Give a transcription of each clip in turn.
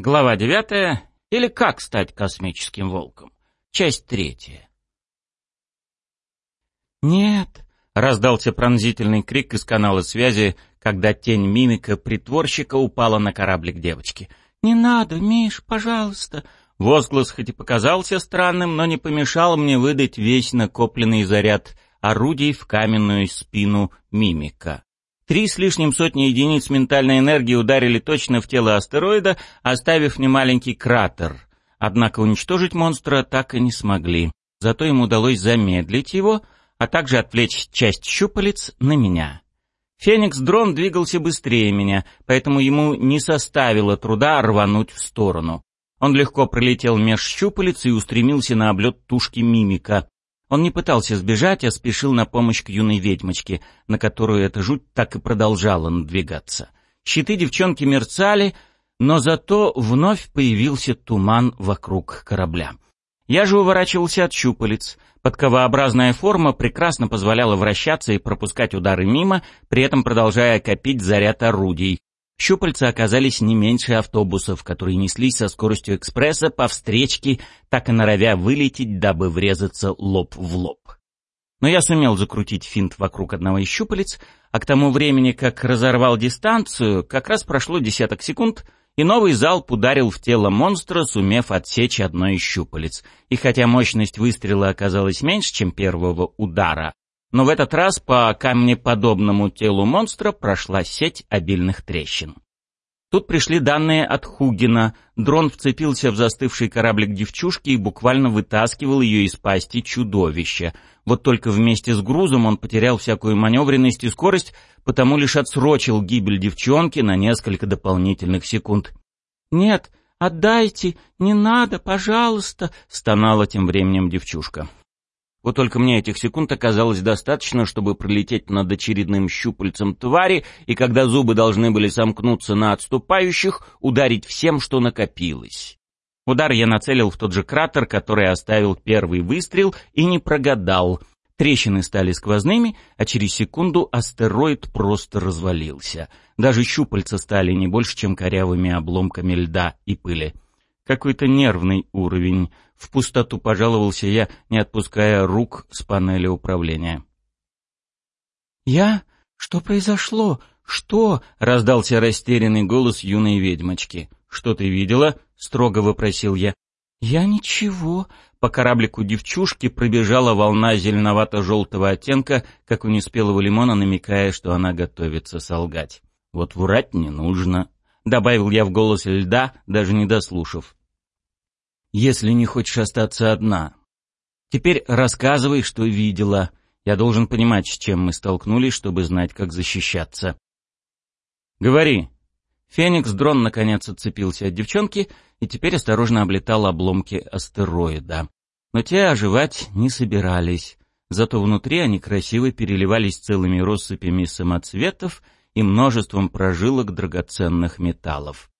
Глава девятая. Или как стать космическим волком. Часть третья. «Нет!» — раздался пронзительный крик из канала связи, когда тень мимика притворщика упала на кораблик девочки. «Не надо, Миш, пожалуйста!» Возглас хоть и показался странным, но не помешал мне выдать весь накопленный заряд орудий в каменную спину мимика. Три с лишним сотни единиц ментальной энергии ударили точно в тело астероида, оставив немаленький кратер. Однако уничтожить монстра так и не смогли. Зато им удалось замедлить его, а также отвлечь часть щупалец на меня. Феникс-дрон двигался быстрее меня, поэтому ему не составило труда рвануть в сторону. Он легко пролетел меж щупалец и устремился на облет тушки мимика. Он не пытался сбежать, а спешил на помощь к юной ведьмочке, на которую эта жуть так и продолжала надвигаться. Щиты девчонки мерцали, но зато вновь появился туман вокруг корабля. Я же уворачивался от щупалец. Подковообразная форма прекрасно позволяла вращаться и пропускать удары мимо, при этом продолжая копить заряд орудий. Щупальца оказались не меньше автобусов, которые неслись со скоростью экспресса по встречке, так и норовя вылететь, дабы врезаться лоб в лоб. Но я сумел закрутить финт вокруг одного из щупалец, а к тому времени, как разорвал дистанцию, как раз прошло десяток секунд, и новый залп ударил в тело монстра, сумев отсечь одно из щупалец. И хотя мощность выстрела оказалась меньше, чем первого удара, но в этот раз по камнеподобному телу монстра прошла сеть обильных трещин. Тут пришли данные от Хугина. Дрон вцепился в застывший кораблик девчушки и буквально вытаскивал ее из пасти чудовища. Вот только вместе с грузом он потерял всякую маневренность и скорость, потому лишь отсрочил гибель девчонки на несколько дополнительных секунд. «Нет, отдайте, не надо, пожалуйста», — стонала тем временем девчушка. Вот только мне этих секунд оказалось достаточно, чтобы пролететь над очередным щупальцем твари, и когда зубы должны были сомкнуться на отступающих, ударить всем, что накопилось. Удар я нацелил в тот же кратер, который оставил первый выстрел, и не прогадал. Трещины стали сквозными, а через секунду астероид просто развалился. Даже щупальца стали не больше, чем корявыми обломками льда и пыли. Какой-то нервный уровень. В пустоту пожаловался я, не отпуская рук с панели управления. «Я? Что произошло? Что?» — раздался растерянный голос юной ведьмочки. «Что ты видела?» — строго вопросил я. «Я ничего». По кораблику девчушки пробежала волна зеленовато-желтого оттенка, как у неспелого лимона, намекая, что она готовится солгать. «Вот врать не нужно», — добавил я в голос льда, даже не дослушав если не хочешь остаться одна. Теперь рассказывай, что видела. Я должен понимать, с чем мы столкнулись, чтобы знать, как защищаться. Говори. Феникс-дрон наконец отцепился от девчонки и теперь осторожно облетал обломки астероида. Но те оживать не собирались. Зато внутри они красиво переливались целыми россыпями самоцветов и множеством прожилок драгоценных металлов.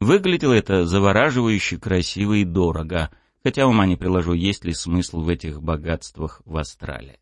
Выглядело это завораживающе красиво и дорого, хотя ума не приложу, есть ли смысл в этих богатствах в Астрале.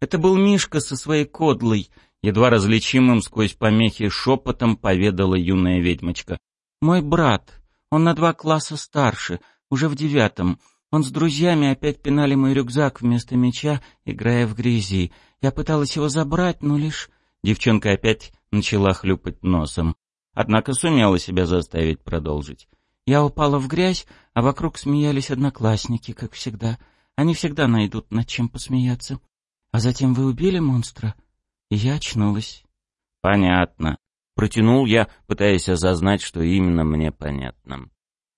Это был Мишка со своей кодлой, едва различимым сквозь помехи шепотом поведала юная ведьмочка. «Мой брат, он на два класса старше, уже в девятом. Он с друзьями опять пинали мой рюкзак вместо меча, играя в грязи. Я пыталась его забрать, но лишь...» Девчонка опять начала хлюпать носом однако сумела себя заставить продолжить. Я упала в грязь, а вокруг смеялись одноклассники, как всегда. Они всегда найдут над чем посмеяться. А затем вы убили монстра, и я очнулась. Понятно. Протянул я, пытаясь осознать, что именно мне понятно.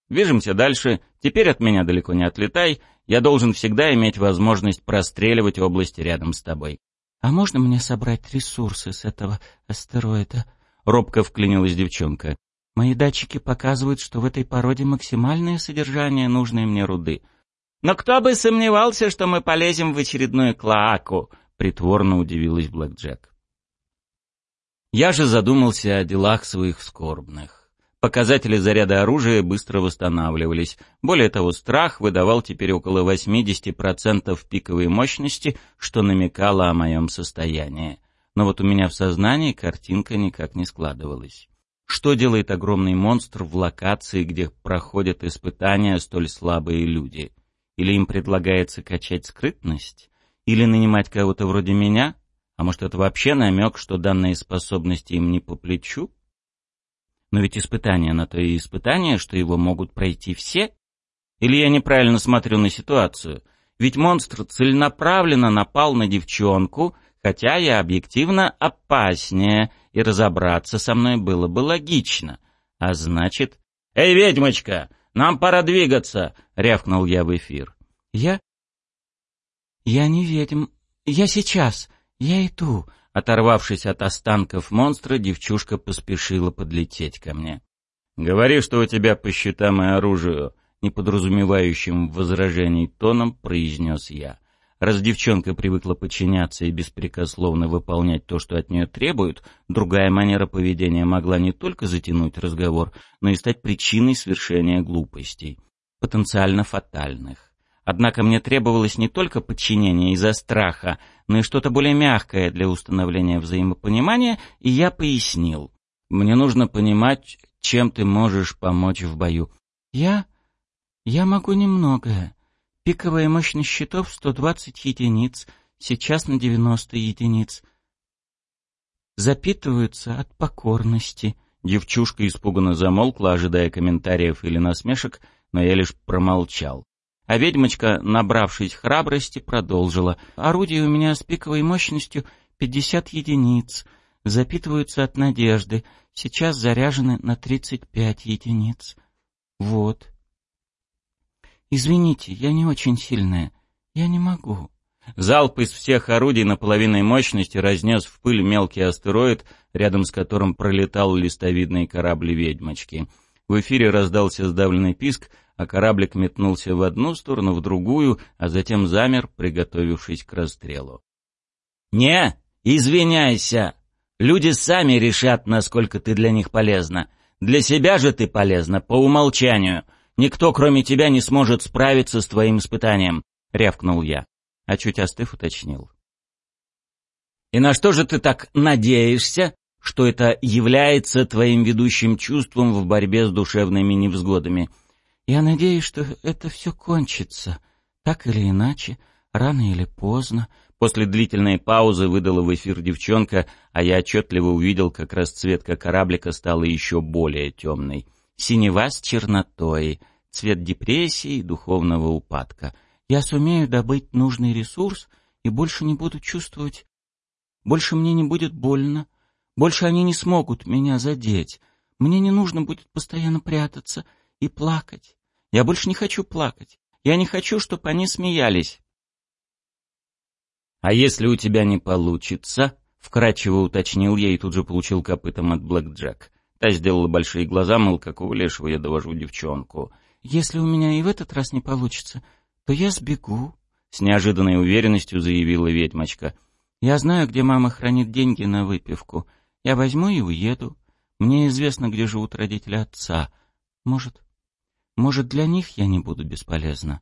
Движемся дальше. Теперь от меня далеко не отлетай. Я должен всегда иметь возможность простреливать области рядом с тобой. А можно мне собрать ресурсы с этого астероида? — робко вклинилась девчонка. «Мои датчики показывают, что в этой породе максимальное содержание нужной мне руды». «Но кто бы сомневался, что мы полезем в очередную клоаку?» — притворно удивилась Блэк Джек. Я же задумался о делах своих скорбных. Показатели заряда оружия быстро восстанавливались. Более того, страх выдавал теперь около 80% пиковой мощности, что намекало о моем состоянии но вот у меня в сознании картинка никак не складывалась. Что делает огромный монстр в локации, где проходят испытания столь слабые люди? Или им предлагается качать скрытность? Или нанимать кого-то вроде меня? А может, это вообще намек, что данные способности им не по плечу? Но ведь испытание на то и испытание, что его могут пройти все. Или я неправильно смотрю на ситуацию? Ведь монстр целенаправленно напал на девчонку, хотя я объективно опаснее, и разобраться со мной было бы логично. А значит... «Эй, ведьмочка, нам пора двигаться!» — рявкнул я в эфир. «Я... я не ведьм. Я сейчас. Я иду». Оторвавшись от останков монстра, девчушка поспешила подлететь ко мне. «Говори, что у тебя по счетам и оружию», — неподразумевающим возражений тоном произнес я. Раз девчонка привыкла подчиняться и беспрекословно выполнять то, что от нее требуют, другая манера поведения могла не только затянуть разговор, но и стать причиной свершения глупостей, потенциально фатальных. Однако мне требовалось не только подчинение из-за страха, но и что-то более мягкое для установления взаимопонимания, и я пояснил. Мне нужно понимать, чем ты можешь помочь в бою. Я... я могу немногое. Пиковая мощность щитов 120 единиц, сейчас на 90 единиц. Запитываются от покорности. Девчушка испуганно замолкла, ожидая комментариев или насмешек, но я лишь промолчал. А ведьмочка, набравшись храбрости, продолжила. «Орудия у меня с пиковой мощностью 50 единиц. Запитываются от надежды. Сейчас заряжены на 35 единиц. Вот. «Извините, я не очень сильная. Я не могу». Залп из всех орудий на половиной мощности разнес в пыль мелкий астероид, рядом с которым пролетал листовидный корабль «Ведьмочки». В эфире раздался сдавленный писк, а кораблик метнулся в одну сторону, в другую, а затем замер, приготовившись к расстрелу. «Не, извиняйся! Люди сами решат, насколько ты для них полезна. Для себя же ты полезна по умолчанию. Никто, кроме тебя, не сможет справиться с твоим испытанием», — рявкнул я, а чуть остыв уточнил. «И на что же ты так надеешься, что это является твоим ведущим чувством в борьбе с душевными невзгодами?» «Я надеюсь, что это все кончится, так или иначе, рано или поздно». После длительной паузы выдала в эфир девчонка, а я отчетливо увидел, как расцветка кораблика стала еще более темной. Синева с чернотой, цвет депрессии и духовного упадка. Я сумею добыть нужный ресурс и больше не буду чувствовать... Больше мне не будет больно. Больше они не смогут меня задеть. Мне не нужно будет постоянно прятаться и плакать. Я больше не хочу плакать. Я не хочу, чтобы они смеялись. «А если у тебя не получится?» — вкратчиво уточнил я и тут же получил копытом от Блэк Джек. Та сделала большие глаза, мол, какого лешего я довожу девчонку. «Если у меня и в этот раз не получится, то я сбегу», — с неожиданной уверенностью заявила ведьмочка. «Я знаю, где мама хранит деньги на выпивку. Я возьму и уеду. Мне известно, где живут родители отца. Может, может, для них я не буду бесполезна?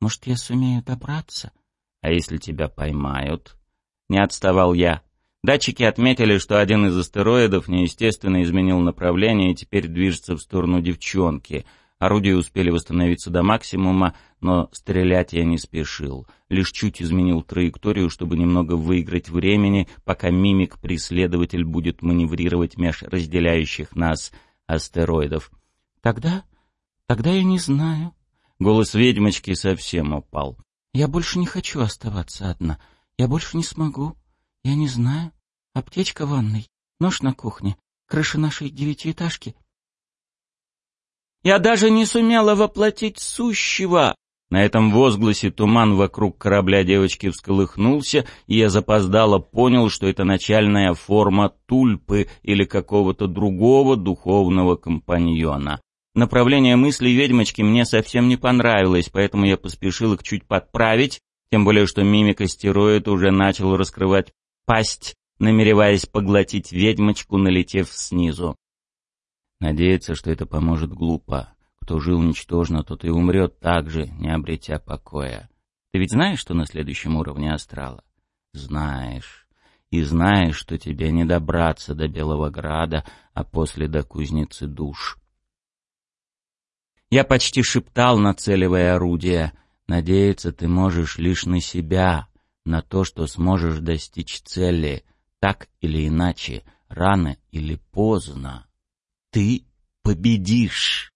Может, я сумею добраться?» «А если тебя поймают?» Не отставал я. Датчики отметили, что один из астероидов неестественно изменил направление и теперь движется в сторону девчонки. Орудия успели восстановиться до максимума, но стрелять я не спешил. Лишь чуть изменил траекторию, чтобы немного выиграть времени, пока мимик-преследователь будет маневрировать меж разделяющих нас астероидов. «Тогда? Тогда я не знаю». Голос ведьмочки совсем упал. «Я больше не хочу оставаться одна. Я больше не смогу. Я не знаю. Аптечка в ванной, нож на кухне, крыша нашей девятиэтажки. Я даже не сумела воплотить сущего. На этом возгласе туман вокруг корабля девочки всколыхнулся, и я запоздало понял, что это начальная форма тульпы или какого-то другого духовного компаньона. Направление мыслей ведьмочки мне совсем не понравилось, поэтому я поспешил их чуть подправить, тем более что мимик-астероид уже начал раскрывать пасть намереваясь поглотить ведьмочку, налетев снизу. Надеяться, что это поможет глупо. Кто жил ничтожно, тот и умрет так же, не обретя покоя. Ты ведь знаешь, что на следующем уровне астрала? Знаешь. и знаешь, что тебе не добраться до Белого Града, а после до кузницы душ. Я почти шептал, нацеливая орудие. Надеяться ты можешь лишь на себя, на то, что сможешь достичь цели, так или иначе, рано или поздно. Ты победишь.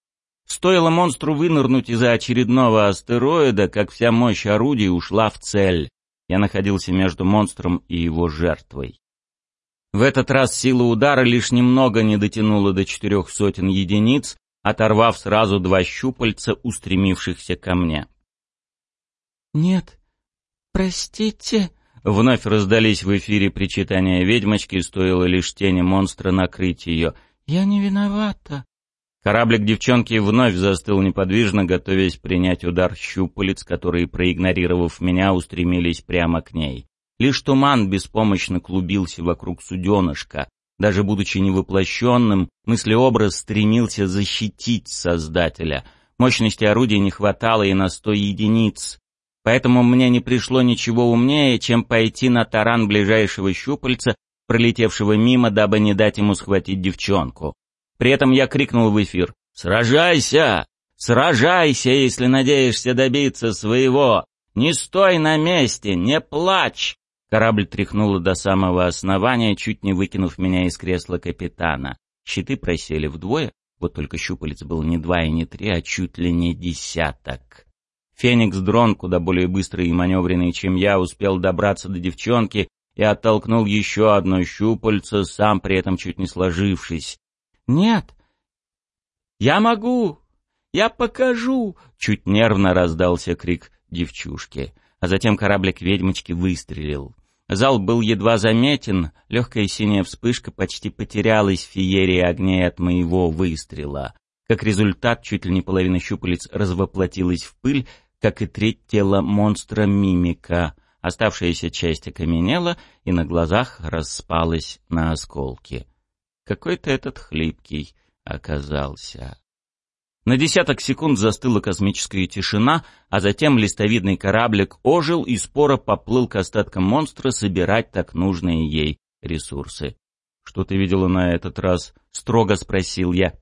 Стоило монстру вынырнуть из-за очередного астероида, как вся мощь орудия ушла в цель. Я находился между монстром и его жертвой. В этот раз сила удара лишь немного не дотянула до четырех сотен единиц, оторвав сразу два щупальца, устремившихся ко мне. «Нет, простите», — вновь раздались в эфире причитания ведьмочки, стоило лишь тени монстра накрыть ее. «Я не виновата». Кораблик девчонки вновь застыл неподвижно, готовясь принять удар щупалец, которые, проигнорировав меня, устремились прямо к ней. Лишь туман беспомощно клубился вокруг суденышка, даже будучи невоплощенным, мыслеобраз стремился защитить Создателя. Мощности орудия не хватало и на сто единиц. Поэтому мне не пришло ничего умнее, чем пойти на таран ближайшего щупальца, пролетевшего мимо, дабы не дать ему схватить девчонку. При этом я крикнул в эфир «Сражайся! Сражайся, если надеешься добиться своего! Не стой на месте, не плачь! Корабль тряхнуло до самого основания, чуть не выкинув меня из кресла капитана. Щиты просели вдвое, вот только щупалец был не два и не три, а чуть ли не десяток. Феникс-дрон, куда более быстрый и маневренный, чем я, успел добраться до девчонки и оттолкнул еще одно щупальце, сам при этом чуть не сложившись. «Нет! Я могу! Я покажу!» Чуть нервно раздался крик девчушки, а затем кораблик ведьмочки выстрелил. Зал был едва заметен, легкая синяя вспышка почти потерялась в феерии огней от моего выстрела. Как результат, чуть ли не половина щупалец развоплотилась в пыль, как и треть тела монстра-мимика. Оставшаяся часть окаменела и на глазах распалась на осколки. Какой-то этот хлипкий оказался. На десяток секунд застыла космическая тишина, а затем листовидный кораблик ожил и споро поплыл к остаткам монстра собирать так нужные ей ресурсы. «Что ты видела на этот раз?» — строго спросил я.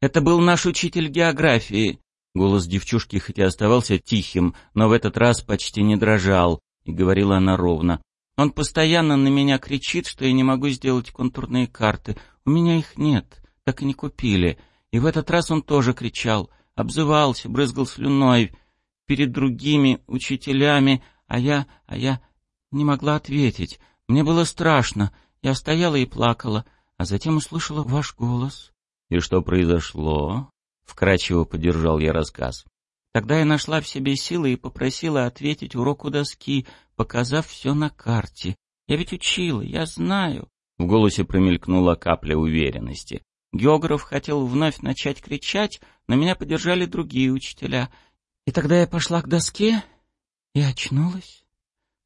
«Это был наш учитель географии». Голос девчушки хоть и оставался тихим, но в этот раз почти не дрожал, и говорила она ровно. «Он постоянно на меня кричит, что я не могу сделать контурные карты. У меня их нет, так и не купили». И в этот раз он тоже кричал, обзывался, брызгал слюной перед другими учителями, а я, а я не могла ответить. Мне было страшно. Я стояла и плакала, а затем услышала ваш голос. И что произошло? Вкратчиво поддержал я рассказ. Тогда я нашла в себе силы и попросила ответить уроку доски, показав все на карте. Я ведь учила, я знаю. В голосе промелькнула капля уверенности. Географ хотел вновь начать кричать, но меня поддержали другие учителя. И тогда я пошла к доске и очнулась.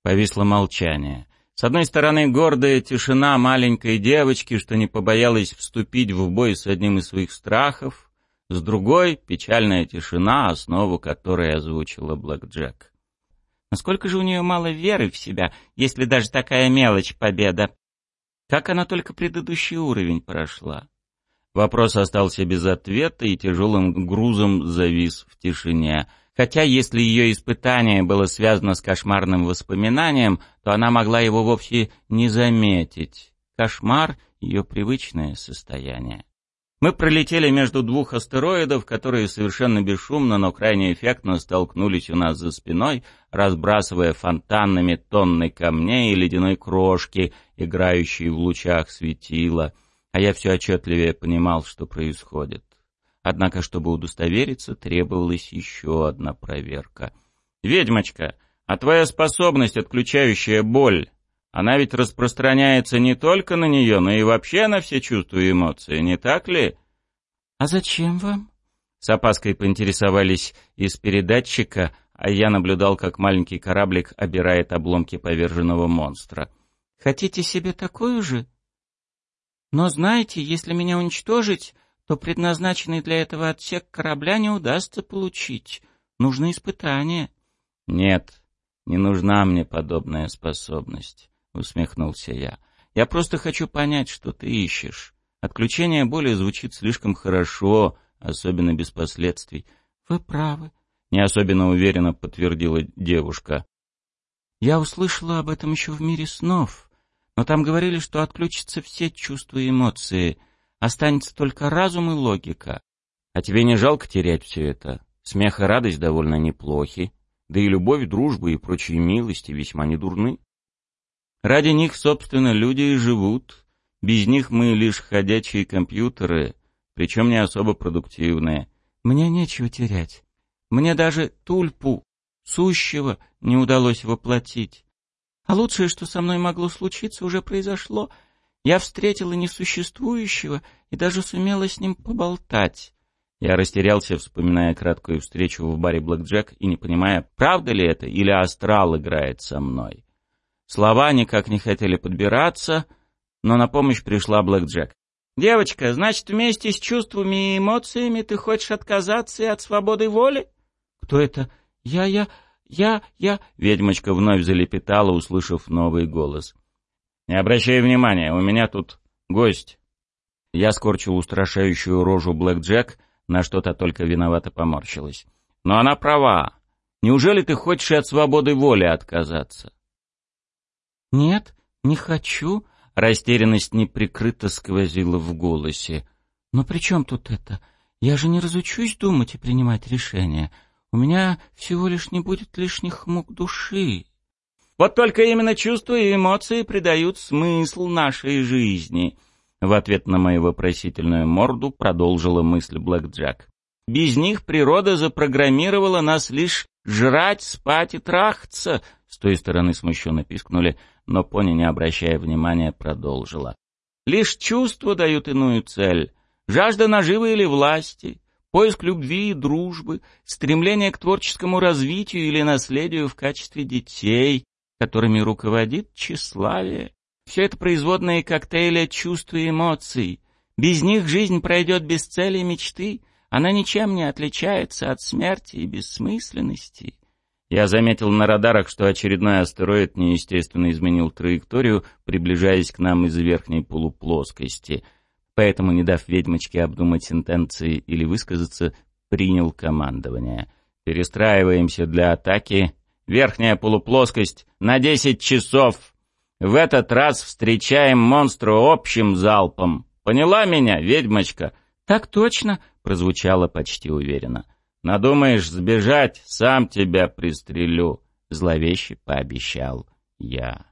Повисло молчание. С одной стороны, гордая тишина маленькой девочки, что не побоялась вступить в бой с одним из своих страхов. С другой — печальная тишина, основу которой озвучила Блэк Джек. Насколько же у нее мало веры в себя, если даже такая мелочь победа? Как она только предыдущий уровень прошла? Вопрос остался без ответа и тяжелым грузом завис в тишине. Хотя если ее испытание было связано с кошмарным воспоминанием, то она могла его вовсе не заметить. Кошмар — ее привычное состояние. Мы пролетели между двух астероидов, которые совершенно бесшумно, но крайне эффектно столкнулись у нас за спиной, разбрасывая фонтанами тонны камней и ледяной крошки, играющие в лучах светила — а я все отчетливее понимал, что происходит. Однако, чтобы удостовериться, требовалась еще одна проверка. «Ведьмочка, а твоя способность, отключающая боль, она ведь распространяется не только на нее, но и вообще на все чувства и эмоции, не так ли?» «А зачем вам?» С опаской поинтересовались из передатчика, а я наблюдал, как маленький кораблик обирает обломки поверженного монстра. «Хотите себе такую же?» Но знаете, если меня уничтожить, то предназначенный для этого отсек корабля не удастся получить. Нужны испытания. Нет, не нужна мне подобная способность. Усмехнулся я. «Я просто хочу понять, что ты ищешь. Отключение боли звучит слишком хорошо, особенно без последствий». «Вы правы», — не особенно уверенно подтвердила девушка. «Я услышала об этом еще в мире снов, но там говорили, что отключатся все чувства и эмоции, останется только разум и логика». «А тебе не жалко терять все это? Смех и радость довольно неплохи, да и любовь, дружба и прочие милости весьма недурны. Ради них, собственно, люди и живут. Без них мы лишь ходячие компьютеры, причем не особо продуктивные. Мне нечего терять. Мне даже тульпу, сущего, не удалось воплотить. А лучшее, что со мной могло случиться, уже произошло. Я встретила несуществующего и даже сумела с ним поболтать. Я растерялся, вспоминая краткую встречу в баре Блэк Джек и не понимая, правда ли это или астрал играет со мной. Слова никак не хотели подбираться, но на помощь пришла Блэк Джек. «Девочка, значит, вместе с чувствами и эмоциями ты хочешь отказаться и от свободы воли?» «Кто это? Я, я, я, я...» Ведьмочка вновь залепетала, услышав новый голос. «Не обращай внимания, у меня тут гость». Я скорчил устрашающую рожу Блэк Джек, на что-то только виновато поморщилась. «Но она права. Неужели ты хочешь от свободы воли отказаться?» «Нет, не хочу», — растерянность неприкрыто сквозила в голосе. «Но при чем тут это? Я же не разучусь думать и принимать решения. У меня всего лишь не будет лишних мук души». «Вот только именно чувства и эмоции придают смысл нашей жизни», в ответ на мою вопросительную морду продолжила мысль Блэк Джек. «Без них природа запрограммировала нас лишь жрать, спать и трахаться!» С той стороны смущенно пискнули, но пони, не обращая внимания, продолжила. «Лишь чувства дают иную цель. Жажда наживы или власти, поиск любви и дружбы, стремление к творческому развитию или наследию в качестве детей, которыми руководит тщеславие. Все это производные коктейли чувств и эмоций. Без них жизнь пройдет без цели и мечты. Она ничем не отличается от смерти и бессмысленности. Я заметил на радарах, что очередной астероид неестественно изменил траекторию, приближаясь к нам из верхней полуплоскости. Поэтому, не дав ведьмочке обдумать интенции или высказаться, принял командование. Перестраиваемся для атаки. Верхняя полуплоскость на десять часов. В этот раз встречаем монстра общим залпом. Поняла меня, ведьмочка? Так точно, прозвучало почти уверенно. Надумаешь сбежать, сам тебя пристрелю, зловеще пообещал я.